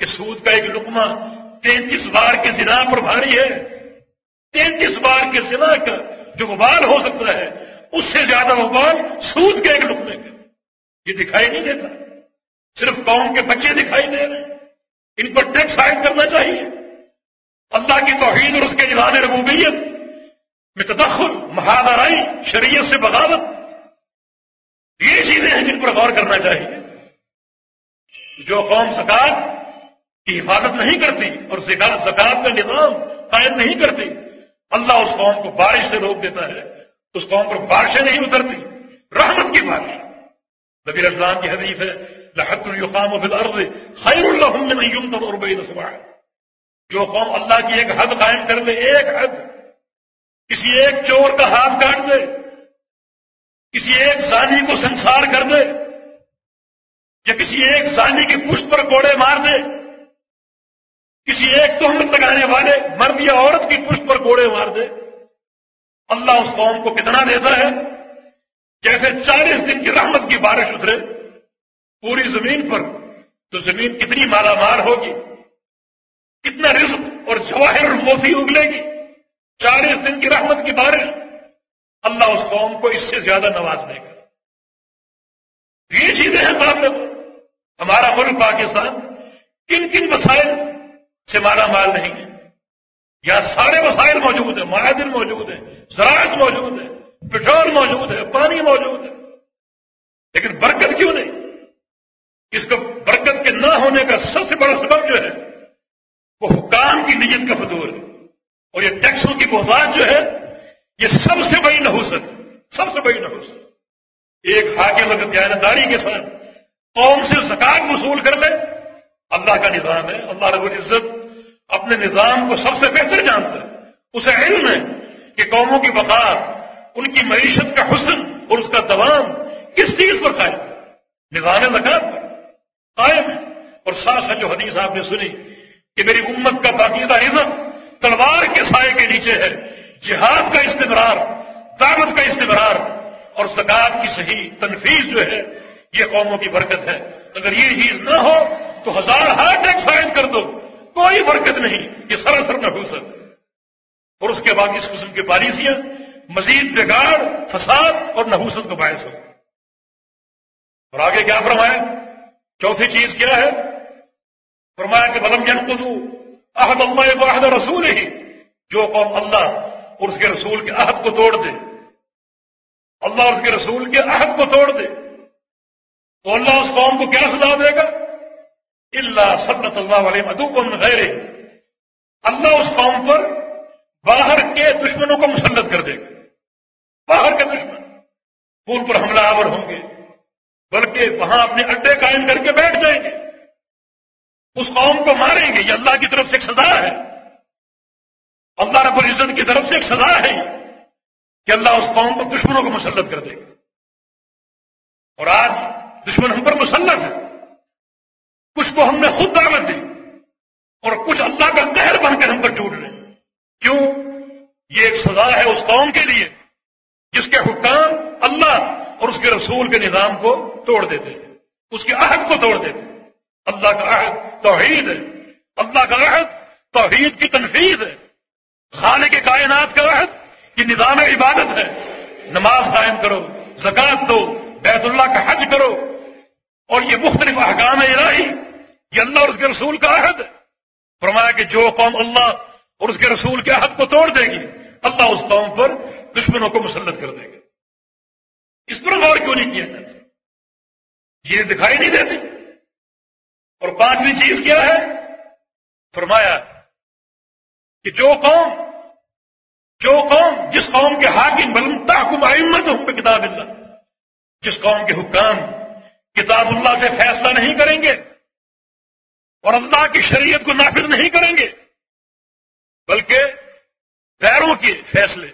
کہ سود کا ایک لکمہ تینتیس بار کے زنا پر بھاری ہے۔ تینتیس بار کے زنا کا جو وبال ہو سکتا ہے، اس سے زیادہ وبال سود کے ایک لکمے کا یہ دکھائی نہیں دیتا۔ صرف قوم کے بچے دکھائی دے رہے ہیں۔ ان پر ٹیکس عائد کرنا چاہیے۔ اللہ کی توحید اور اس کے نظام ربوبیت میں تدخل مہادرائی شریعت سے بغاوت، یہ چیزیں ہیں جن پر غور کرنا چاہیے۔ جو قوم زکات کی حفاظت نہیں کرتی اور زکات کا نظام قائم نہیں کرتی، اللہ اس قوم کو بارش سے روک دیتا ہے۔ اس قوم پر بارشیں نہیں اترتی، رحمت کی بارش۔ نبی اسلام کی حدیث ہے لحت القام و الارض خیر اللہ من یمطر اور بین جو قوم اللہ کی ایک حد قائم کر لے ایک حد۔ کسی ایک چور کا ہاتھ کاٹ دے، کسی ایک زانی کو سنسار کر دے، یا کسی ایک زانی کی پشت پر کوڑے مار دے۔ کسی ایک تہمت لگانے والے مرد یا عورت کی پشت پر کوڑے مار دے۔ اللہ اس قوم کو کتنا دیتا ہے؟ جیسے چالیس دن کی رحمت کی بارش اترے، پوری زمین پر تو زمین کتنی مالا مال ہوگی؟ کتنا رزق اور جواہر موسی اگلے گی؟ چالیس دن کی رحمت کی بارش۔ اللہ اس قوم کو اس سے زیادہ نواز دے گا یہ چیزیں ہیں سامنے ہمارا ملک پاکستان کن کن وسائل سے مالا مال نہیں ہے۔ یہاں سارے وسائل موجود ہیں۔ معدن موجود ہیں۔ زراعت موجود ہے۔ پٹرول موجود ہے۔ پانی موجود ہے۔ لیکن برکت کیوں نہیں اس کو برکت کے نہ ہونے کا سب سے بڑا سبب جو ہے وہ حکام کی نیت کا فطور ہے اور یہ ٹیکسوں کی محتاج جو ہے یہ سب سے بڑی نحوست، سب سے بڑی نحوست۔ ایک حاکم اگر دیانتداری کے ساتھ قوم سے زکات وصول کر لے، اللہ کا نظام ہے، اللہ رب العزت اپنے نظام کو سب سے بہتر جانتا ہے۔ اسے علم ہے کہ قوموں کی بقا ان کی معیشت کا حسن اور اس کا دوام کس چیز پر قائم ہے؟ نظام زکات پر قائم ہے۔ اور ساتھ ساتھ جو حدیث آپ نے سنی کہ میری امت کا باقیدہ عزت تلوار کے سائے کے نیچے ہے جہاد کا استمرار، دعوت کا استمرار اور زکات کی صحیح تنفیذ جو ہے، یہ قوموں کی برکت ہے۔ اگر یہ چیز نہ ہو، تو ہزار ہارٹ اٹیک سائن کر دو۔ کوئی برکت نہیں یہ سراسر نہ ہو سکتا اور اس کے بعد اس قسم کی پالیسیاں مزید بگاڑ، فساد اور نحوست کو باعث ہو اور آگے کیا فرمایا؟ چوتھی چیز کیا ہے؟ فرمایا کہ بلم جن کو عہد اللہ کو عہد رسول ہی جو قوم اللہ اور اس کے رسول کے عہد کو توڑ دے۔ اللہ اور اس کے رسول کے عہد کو توڑ دے۔ تو اللہ اس قوم کو کیا سزا دے گا؟ اللہ سبت اللہ علیہ مدو کو غیر اللہ اس قوم پر باہر کے دشمنوں کو مسلط کر دے گا۔ باہر کے دشمن۔ پول پر حملہ آور ہوں گے۔ بلکہ وہاں اپنے اڈے قائم کر کے بیٹھ جائیں گے۔ اس قوم کو ماریں گے۔ یہ اللہ کی طرف سے ایک سزا ہے۔ اللہ رب العزت کی طرف سے ایک سزا ہے کہ اللہ اس قوم کو دشمنوں کو مسلط کر دے گا۔ اور آج دشمن ہم پر مسلط ہے۔ کچھ کو ہم نے خود دعوت دی اور کچھ اللہ کا قہر بن کر ہم پر ٹوٹ رہے ہیں کیوں؟ یہ ایک سزا ہے اس قوم کے لیے جس کے حکام اللہ اور اس کے رسول کے نظام کو توڑ دیتے ہیں۔ اس کے عہد کو توڑ دیتے ہیں۔ اللہ کا عہد توحید ہے۔ اللہ کا عہد توحید کی تنفیذ ہے۔ خانے کے کائنات کا عہد یہ نظام عبادت ہے۔ نماز قائم کرو، زکات دو، بیت اللہ کا حج کرو۔ اور یہ مختلف احکام الہی، یہ اللہ اور اس کے رسول کا عہد۔ ہے فرمایا کہ جو قوم اللہ اور اس کے رسول کے عہد کو توڑ دے گی، اللہ اس قوم پر دشمنوں کو مسلط کر دے گا۔ اس پر غور کیوں نہیں کیا جاتا؟ یہ دکھائی نہیں دیتی۔ اور پانچویں چیز کیا ہے؟ فرمایا کہ جو قوم جو قوم جس قوم کے حاکم بلم تحکم ائمت پہ کتاب اللہ، جس قوم کے حکام کتاب اللہ سے فیصلہ نہیں کریں گے اور اللہ کی شریعت کو نافذ نہیں کریں گے، بلکہ غیروں کے فیصلے،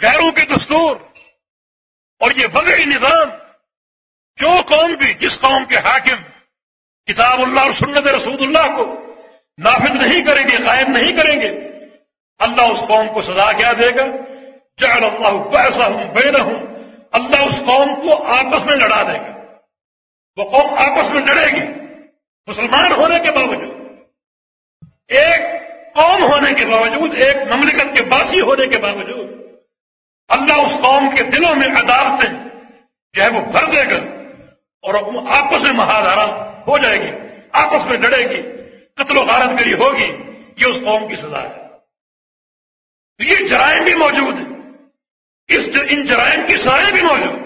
غیروں کے دستور اور یہ وضعی نظام، جو قوم بھی جس قوم کے حاکم کتاب اللہ اور سنت رسول اللہ کو نافذ نہیں کریں گے، قائم نہیں کریں گے۔ اللہ اس قوم کو سزا کیا دے گا؟ چاہے اللہ پیسہ ہوں بے ہوں اللہ اس قوم کو آپس میں لڑا دے گا۔ وہ قوم آپس میں لڑے گی، مسلمان ہونے کے باوجود۔ ایک قوم ہونے کے باوجود، ایک مملکت کے باسی ہونے کے باوجود۔ اللہ اس قوم کے دلوں میں عدالتیں جو ہے وہ بھر دے گا اور آپس میں مہادارا ہو جائے گی، آپس میں لڑے گی۔ قتل و غارت گری ہوگی، یہ اس قوم کی سزا ہے۔ تو یہ جرائم بھی موجود ہیں۔ اس ان جرائم کی سزائیں بھی موجود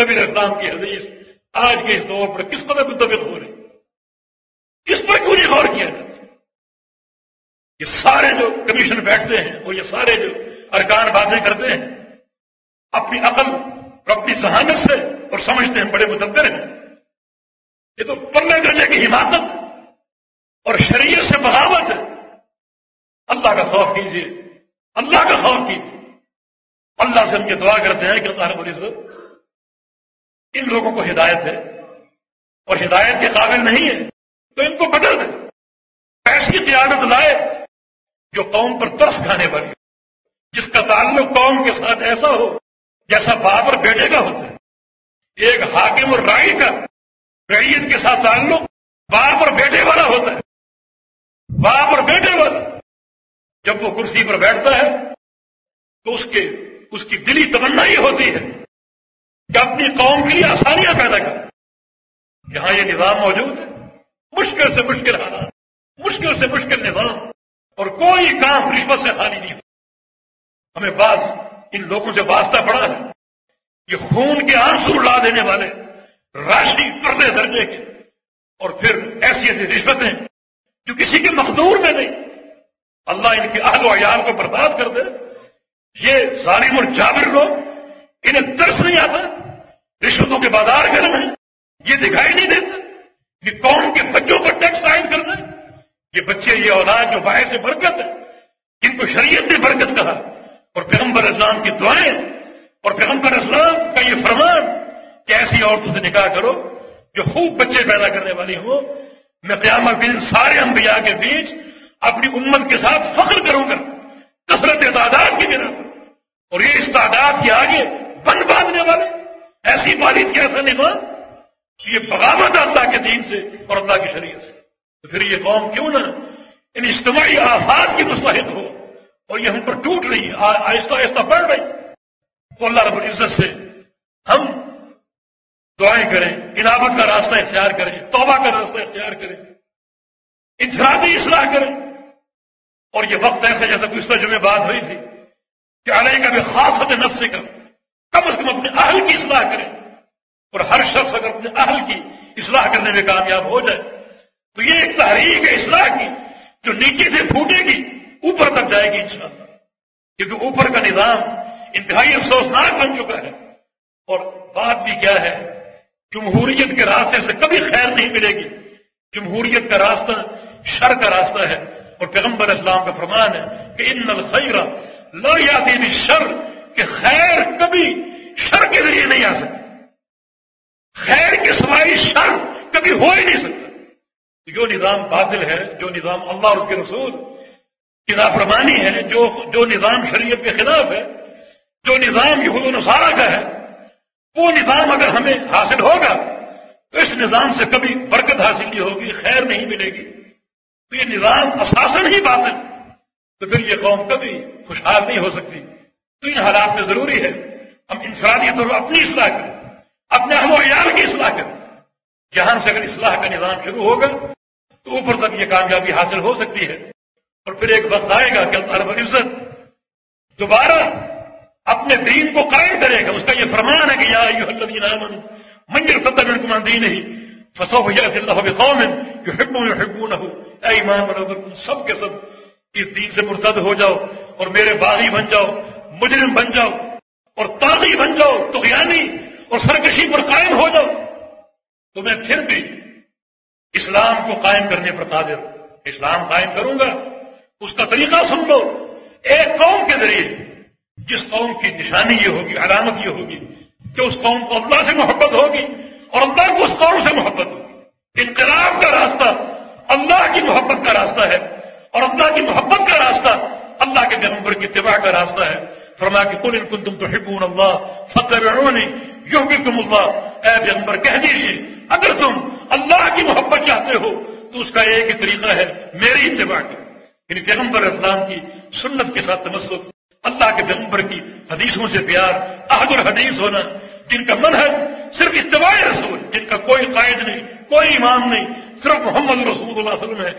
نبی اسلام کی حدیث آج کے اس دور پر کس قدر طبیعت ہو رہی اس پر کیوں نہیں غور کیا جاتا؟ یہ سارے جو کمیشن بیٹھتے ہیں، وہ یہ سارے جو ارکان باتیں کرتے ہیں، اپنی عقل اور اپنی ذہانت سے اور سمجھتے ہیں، بڑے مدبر ہیں۔ یہ تو پلے درجے کی حماقت اور شریعت سے بغاوت ہے۔ اللہ کا خوف کیجیے اللہ کا خوف کیجیے اللہ سے ہم یہ دعا کرتے ہیں کہ اللہ رب سے ان لوگوں کو ہدایت ہے اور ہدایت کے قابل نہیں ہے تو ان کو بدل دے۔ ایسی قیادت لائے جو قوم پر ترس کھانے والی جس کا تعلق قوم کے ساتھ ایسا ہو جیسا باپ اور بیٹے کا ہوتا ہے۔ ایک حاکم اور رائی کا ریت کے ساتھ تعلق باپ اور بیٹے والا ہوتا ہے۔ باپ اور بیٹے والا جب وہ کرسی پر بیٹھتا ہے، تو اس کے، اس کی دلی تمنا یہ ہوتی ہے کہ اپنی قوم کے لیے آسانیاں پیدا کرتا یہاں یہ نظام موجود ہے۔ مشکل سے مشکل حالات، مشکل سے مشکل نظام، اور کوئی کام رشوت سے خالی نہیں ہوتا۔ ہمیں بعض، ان لوگوں سے واسطہ پڑا ہے یہ خون کے آنسو اڑا دینے والے راشی پردے درجے کے، اور پھر ایسی ایسی رشوتیں جو کسی کے مقدور میں نہیں۔ اللہ ان کے اہل و عیال کو برباد کر دے۔ یہ ظالم اور جابر لوگ انہیں ترس نہیں آتا، رشوتوں کے بازار گرم ہیں یہ دکھائی نہیں دیتا کہ قوم کے بچوں پر ٹیکس عائد کر دیں یہ بچے، یہ اولاد جو باعث برکت ہے جن کو شریعت نے برکت کہا۔ اور پیغمبر اسلام کی دعائیں، اور پیغمبر اسلام کا یہ فرمان کہ ایسی عورتوں سے نکاح کرو جو خوب بچے پیدا کرنے والی ہو میں قیامت دن سارے انبیاء کے بیچ اپنی امت کے ساتھ فخر کروں گا، کثرت تعداد کی بنا پر۔ اور یہ اس تعداد کے آگے بن باندھنے والے، ایسی بارش کی ایسا نظام یہ بغاوت اللہ کے دین سے اور اللہ کی شریعت سے۔ تو پھر یہ قوم کیوں نہ ان اجتماعی آفات کی مستحد ہو اور یہ ہم پر ٹوٹ رہی ہے آہستہ آہستہ بڑھ رہی تو اللہ رب العزت سے ہم دعائیں کریں۔ انعامت کا راستہ اختیار کریں، توبہ کا راستہ اختیار کریں، انفرادی اصلاح کریں۔ اور یہ وقت ایسا جیسا کچھ جمعے بات ہوئی تھی کہ علیہ کا بھی خاص ہوتے نفس سے کم کم از کم اپنے اہل کی اصلاح کریں۔ اور ہر شخص اگر اپنے اہل کی اصلاح کرنے میں کامیاب ہو جائے، تو یہ ایک تحریک ہے اصلاح کی، جو نیچے سے پھوٹے گی، اوپر تک جائے گی انشاءاللہ۔ کیونکہ اوپر کا نظام انتہائی افسوسناک بن چکا ہے۔ اور بات بھی کیا ہے جمہوریت کے راستے سے کبھی خیر نہیں ملے گی۔ جمہوریت کا راستہ، شر کا راستہ ہے۔ اور پیغمبر اسلام کا فرمان ہے کہ ان الخیر لا یاتی شر کہ خیر کبھی شر کے ذریعے نہیں آ سکتی خیر کے سوائے شر کبھی ہو ہی نہیں سکتا۔ جو نظام باطل ہے، جو نظام اللہ اور اس کے رسول کی نافرمانی ہے، جو جو نظام شریعت کے خلاف ہے، جو نظام یہود و نصارہ کا ہے وہ نظام اگر ہمیں حاصل ہوگا تو اس نظام سے کبھی برکت حاصل نہیں ہوگی، خیر نہیں ملے گی۔ تو یہ نظام اساسن ہی باطل۔ تو پھر یہ قوم کبھی خوشحال نہیں ہو سکتی۔ تو ان حالات میں ضروری ہے ہم انفرادی طور پر اپنی اصلاح کریں، اپنے اہم و عیال کی اصلاح کریں۔ جہاں سے اگر اصلاح کا نظام شروع ہوگا، تو اوپر تک یہ کامیابی حاصل ہو سکتی ہے۔ اور پھر ایک وقت آئے گا کہ اللہ عزت دوبارہ اپنے دین کو قائم کرے گا۔ اس کا یہ فرمان ہے کہ یا منجر فتح میں دین ہی فسو اللہ قوم جو نہ ہو اے ایمان بنو تم سب کے سب اس دین سے مرتد ہو جاؤ اور میرے باغی بن جاؤ، مجرم بن جاؤ اور تاغی بن جاؤ تو اور سرکشی پر قائم ہو جاؤ، تو میں پھر بھی اسلام کو قائم کرنے پر قادر۔ اسلام قائم کروں گا۔ اس کا طریقہ سن لو۔ ایک قوم کے ذریعے جس قوم کی نشانی یہ ہوگی، علامت یہ ہوگی کہ اس قوم کو اللہ سے محبت ہوگی اور اللہ کو اس قوم سے محبت ہوگی۔ انقلاب کا راستہ اللہ کی محبت کا راستہ ہے اور اللہ کی محبت کا راستہ اللہ کے پیغمبر کی اتباع کا راستہ ہے۔ فرما کہ کل ان تم تو حکومت اللہ فتح یوں بھی تم اللہ۔ اے پیغمبر، کہہ دیجیے اگر تم اللہ کی محبت چاہتے ہو تو اس کا ایک ہی طریقہ ہے، میری اتباع کا یعنی پیغمبر اسلام کی سنت کے ساتھ تمسک۔ اللہ کے پیغمبر کی حدیثوں سے پیار احد الحدیث ہونا، جن کا منحج صرف اتباع رسول، جن کا کوئی قائد نہیں، کوئی امام نہیں، صرف محمد رسول اللہ علیہ وسلم ہے۔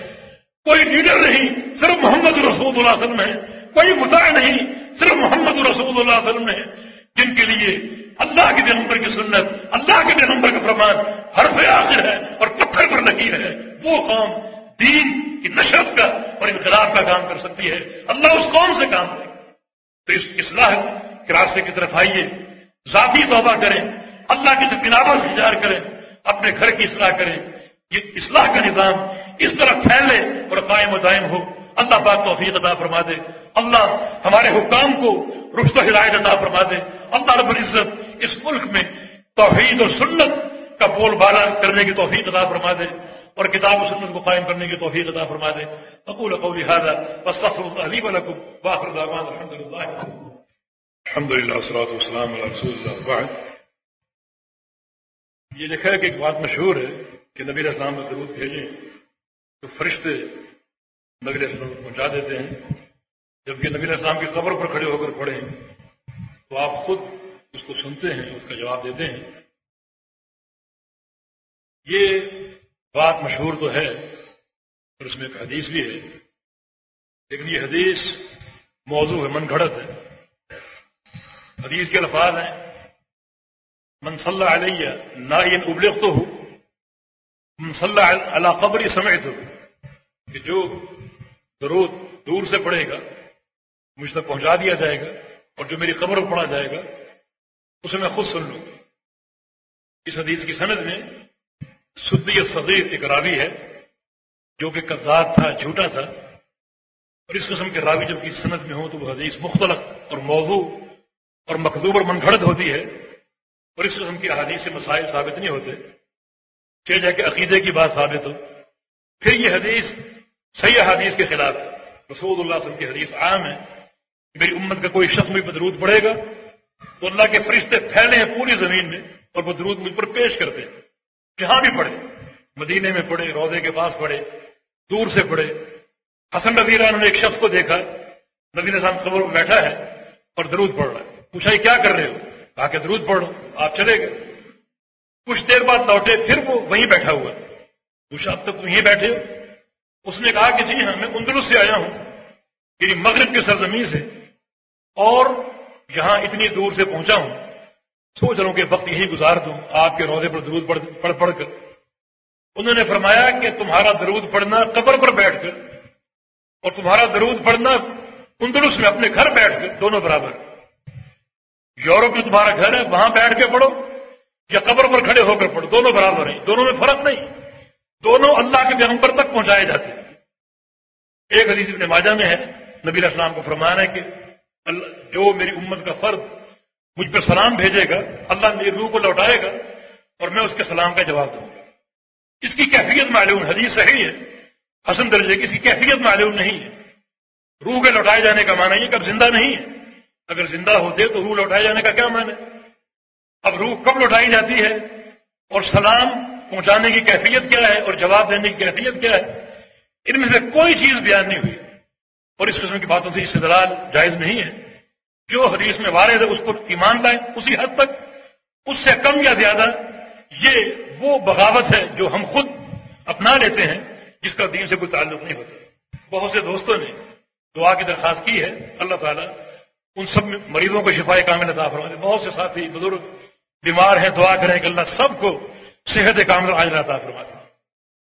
کوئی لیڈر نہیں، صرف محمد رسول اللہ علیہ وسلم ہے۔ کوئی مدع نہیں، صرف محمد رسول اللہ علیہ وسلم ہے۔ جن کے لیے اللہ کے پیغمبر کی سنت، اللہ کے پیغمبر کا فرمان ہر آخر ہے اور پتھر پر لکیر ہے۔ وہ قوم دین کی نشرت کا اور انقلاب کا کام کر سکتی ہے۔ اللہ اس قوم سے کام کرے۔ تو اس اصلاح کے راستے کی طرف آئیے ذاتی توبہ کریں، اللہ کی طرف اختیار کریں، اپنے گھر کی اصلاح کریں۔ یہ اصلاح کا نظام اس طرح پھیلے اور قائم و دائم ہو۔ اللہ پاک توفیق عطا فرما دے۔ اللہ ہمارے حکام کو رخص و ہدایت عطا فرما دے۔ اللہ رب العزت اس ملک میں توحید و سنت کا بول بالا کرنے کی توفیق عطا فرما دے۔ اور کتاب و سنت کو قائم کرنے کی توفیق عطا فرما دے۔ اقول قولی هذا واستغفر الله لي ولكم واخر دعوانا الحمد لله الحمد لله والصلاه والسلام على رسول الله بعد یہ لکھا ہے کہ ایک بات مشہور ہے کہ نبی اسلام میں ضرور بھیجیں تو فرشتے نبی اسلام کو پہنچا دیتے ہیں۔ جبکہ نبی اسلام کی قبر پر کھڑے ہو کر پڑھیں تو آپ خود اس کو سنتے ہیں اس کا جواب دیتے ہیں۔ یہ بات مشہور تو ہے اور اس میں ایک حدیث بھی ہے۔ لیکن یہ حدیث موضوع ہے، من گھڑت ہے۔ حدیث کے الفاظ ہیں۔ من صلی علیہ نائن ابلغ تو ہوں من صلی اللہ قبری سمیت کہ جو درود دور سے پڑھے گا، مجھ تک پہنچا دیا جائے گا اور جو میری قبر پڑھا جائے گا اسے میں خود سن لوں گا اس حدیث کی سند میں سدی صدیر ایک راوی ہے، جو کہ قزاد تھا، جھوٹا تھا۔ اور اس قسم کے راوی جب کی سند میں ہو تو وہ حدیث مختلف اور موضوع اور مخدوب اور منگھڑت ہوتی ہے۔ اور اس قسم کی احادیث سے مسائل ثابت نہیں ہوتے۔ چاہے جا کے عقیدے کی بات ثابت ہو۔ پھر یہ حدیث صحیح حدیث کے خلاف رسول اللہ صلی اللہ علیہ وسلم کی حدیث عام ہے میری امت کا کوئی شخص بھی بدرود پڑے گا تو اللہ کے فرشتے پھیلے ہیں پوری زمین میں اور وہ درود مجھ پر پیش کرتے ہیں۔ جہاں بھی پڑھے، مدینے میں پڑھے، روزے کے پاس پڑھے، دور سے پڑھے۔ حسن نبی نے ایک شخص کو دیکھا، نبی نظام خبر میں بیٹھا ہے اور درود پڑھ رہا ہے۔ پوچھا کیا کر رہے ہو؟ کہا کہ درود پڑھ رہا آپ چلے گئے۔ کچھ دیر بعد لوٹے، پھر وہ وہیں بیٹھا ہوا پوچھا، اب تک وہیں بیٹھے ہو؟ اس نے کہا کہ جی ہاں میں اندرس سے آیا ہوں کہ مغرب کی سرزمین سے، اور یہاں اتنی دور سے پہنچا ہوں۔ سوچ رہا ہوں کہ وقت یہی گزار دوں، آپ کے روزے پر درود پڑھ پڑھ کر۔ انہوں نے فرمایا کہ تمہارا درود پڑھنا قبر پر بیٹھ کر اور تمہارا درود پڑھنا اندرس میں اپنے گھر بیٹھ کر، دونوں برابر۔ یورپ میں تمہارا گھر ہے، وہاں بیٹھ کے پڑھو یا قبر پر کھڑے ہو کر پڑھو، دونوں برابر ہیں، دونوں میں فرق نہیں۔ دونوں اللہ کے پیغمبر تک پہنچائے جاتے ہیں۔ ایک حدیث ابن ماجہ میں ہے، نبی اسلام کو فرمانا ہے کہ جو میری امت کا فرد مجھ پر سلام بھیجے گا، اللہ میری روح کو لوٹائے گا اور میں اس کے سلام کا جواب دوں گا۔ اس کی کیفیت معلوم حدیث صحیح ہے، حسن درجے کی اس کی کیفیت معلوم نہیں ہے۔ روح کے لوٹائے جانے کا معنی یہ کب زندہ نہیں ہے۔ اگر زندہ ہوتے تو روح لوٹائے جانے کا کیا معنی اب روح کب لوٹائی جاتی ہے؟ اور سلام پہنچانے کی کیفیت کیا ہے؟ اور جواب دینے کی کیفیت کیا ہے؟ ان میں سے کوئی چیز بیان نہیں ہوئی۔ اور اس قسم کی باتوں سے استدلال جائز نہیں ہے۔ جو حدیث میں وارد ہے، اس پر ایمان لائیں۔ اسی حد تک، اس سے کم یا زیادہ، یہ وہ بغاوت ہے جو ہم خود اپنا لیتے ہیں، جس کا دین سے کوئی تعلق نہیں ہوتا۔ بہت سے دوستوں نے دعا کی درخواست کی ہے، اللہ تعالیٰ ان سب مریضوں کو شفا کامل عطا فرما دے بہت سے ساتھی بزرگ بیمار ہیں، دعا کریں کہ اللہ سب کو صحت کامل عطا فرما دے